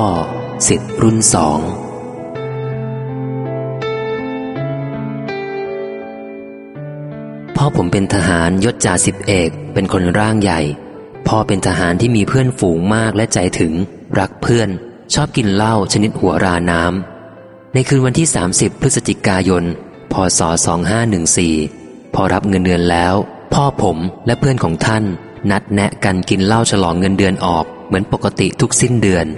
พ่อสิทธิ์รุ่นสอง พ่อผมเป็นทหารยศจ่าสิบเอก เป็นคนร่างใหญ่ พ่อเป็นทหารที่มีเพื่อนฝูงมากและใจถึง รักเพื่อน ชอบกินเหล้าชนิดหัวราน้ำ ในคืนวันที่ 30 พฤศจิกายน พศ 2514 พอรับเงินเดือนแล้ว พ่อผมและเพื่อนของท่าน นัดแนะกันกินเหล้าฉลองเงินเดือนออกเหมือนปกติทุกสิ้นเดือน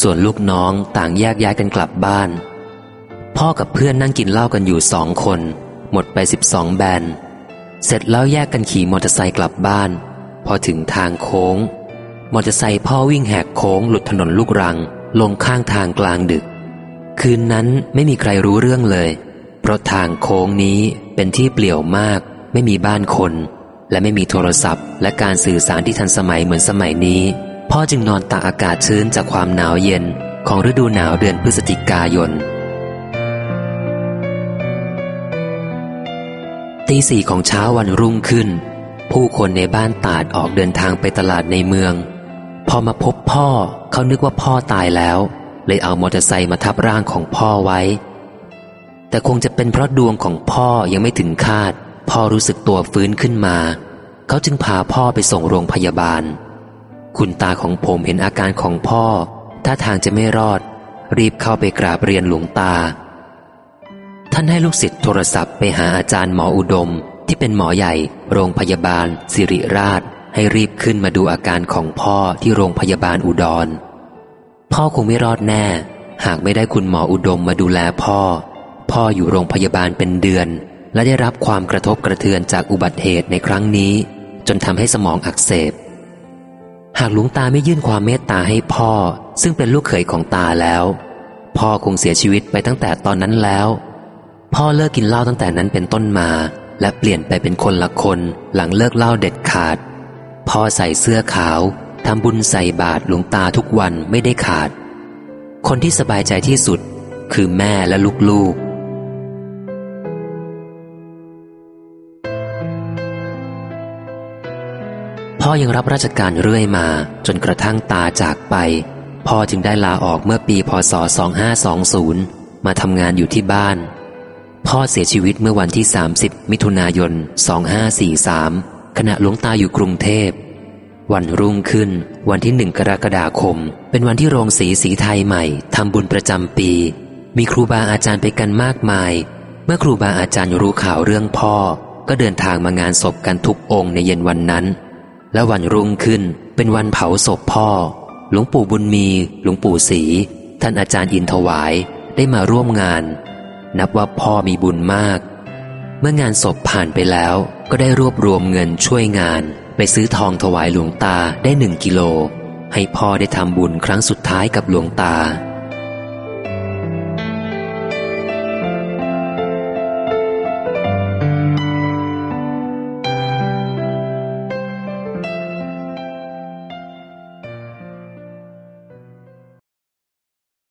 ส่วนลูกน้องต่างแยกย้ายกันกลับบ้าน พ่อกับเพื่อนนั่งกินเหล้ากันอยู่สองคน หมดไปสิบสองแบน เสร็จแล้วแยกกันขี่มอเตอร์ไซค์กลับบ้าน พอถึงทางโค้ง มอเตอร์ไซค์พ่อวิ่งแหกโค้งหลุดถนนลูกรัง ลงข้างทางกลางดึก คืนนั้นไม่มีใครรู้เรื่องเลย เพราะทางโค้งนี้เป็นที่เปลี่ยวมาก ไม่มีบ้านคน และไม่มีโทรศัพท์ และการสื่อสารที่ทันสมัยเหมือนสมัยนี้ พ่อจึงนอนตากอากาศชื้นจากความหนาวเย็นของฤดูหนาวเดือนพฤศจิกายนตีสี่ของเช้าวันรุ่งขึ้น ผู้คนในบ้านตาดออกเดินทางไปตลาดในเมือง พอมาพบพ่อเขานึกว่าพ่อตายแล้ว เลยเอามอเตอร์ไซค์มาทับร่างของพ่อไว้ แต่คงจะเป็นเพราะดวงของพ่อยังไม่ถึงคาด พ่อรู้สึกตัวฟื้นขึ้นมา เขาจึงพาพ่อไปส่งโรงพยาบาล คุณตาของผมเห็นอาการของพ่อ ถ้าทางจะไม่รอด รีบเข้าไปกราบเรียนหลวงตา ท่านให้ลูกศิษย์โทรศัพท์ไปหาอาจารย์หมออุดม ที่เป็นหมอใหญ่ โรงพยาบาล สิริราช ให้รีบขึ้นมาดูอาการของพ่อที่โรงพยาบาลอุดร พ่อคงไม่รอดแน่ หากไม่ได้คุณหมออุดมมาดูแลพ่อ พ่ออยู่โรงพยาบาลเป็นเดือน และได้รับความกระทบกระเทือนจากอุบัติเหตุในครั้งนี้ จนทำให้สมองอักเสบ หากหลวงตาไม่ยื่นความเมตตาให้พ่อ ซึ่งเป็นลูกเขยของตาแล้ว พ่อคงเสียชีวิตไปตั้งแต่ตอนนั้นแล้ว พ่อเลิกกินเหล้าตั้งแต่นั้นเป็นต้นมา และเปลี่ยนไปเป็นคนละคนหลังเลิกเหล้าเด็ดขาด พ่อใส่เสื้อขาวทำบุญใส่บาตรหลวงตาทุกวันไม่ได้ขาด คนที่สบายใจที่สุด คือแม่และลูกๆ พ่อยังรับราชการเรื่อยมา จนกระทั่งตาจากไป พ่อจึงได้ลาออกเมื่อปีพศ 2520 มาทำงานอยู่ที่บ้าน พ่อเสียชีวิตเมื่อวันที่ 30 มิถุนายน 2543 ขณะหลวงตาอยู่กรุงเทพ วันรุ่งขึ้น วันที่หนึ่งกรกฎาคม เป็นวันที่โรงสีสีไทยใหม่ทำบุญประจำปี มีครูบาอาจารย์ไปกันมากมาย เมื่อครูบาอาจารย์รู้ข่าวเรื่องพ่อ ก็เดินทางมางานศพกันทุกองค์ในเย็นวันนั้น และวันรุ่งขึ้นเป็นวันเผาศพพ่อ หลวงปู่บุญมี หลวงปู่ศรีท่านอาจารย์อินถวายได้มาร่วมงาน นับว่าพ่อมีบุญมาก เมื่องานศพผ่านไปแล้วก็ได้รวบรวมเงินช่วยงาน ไปซื้อทองถวายหลวงตาได้หนึ่งกิโล ให้พ่อได้ทำบุญครั้งสุดท้ายกับหลวงตา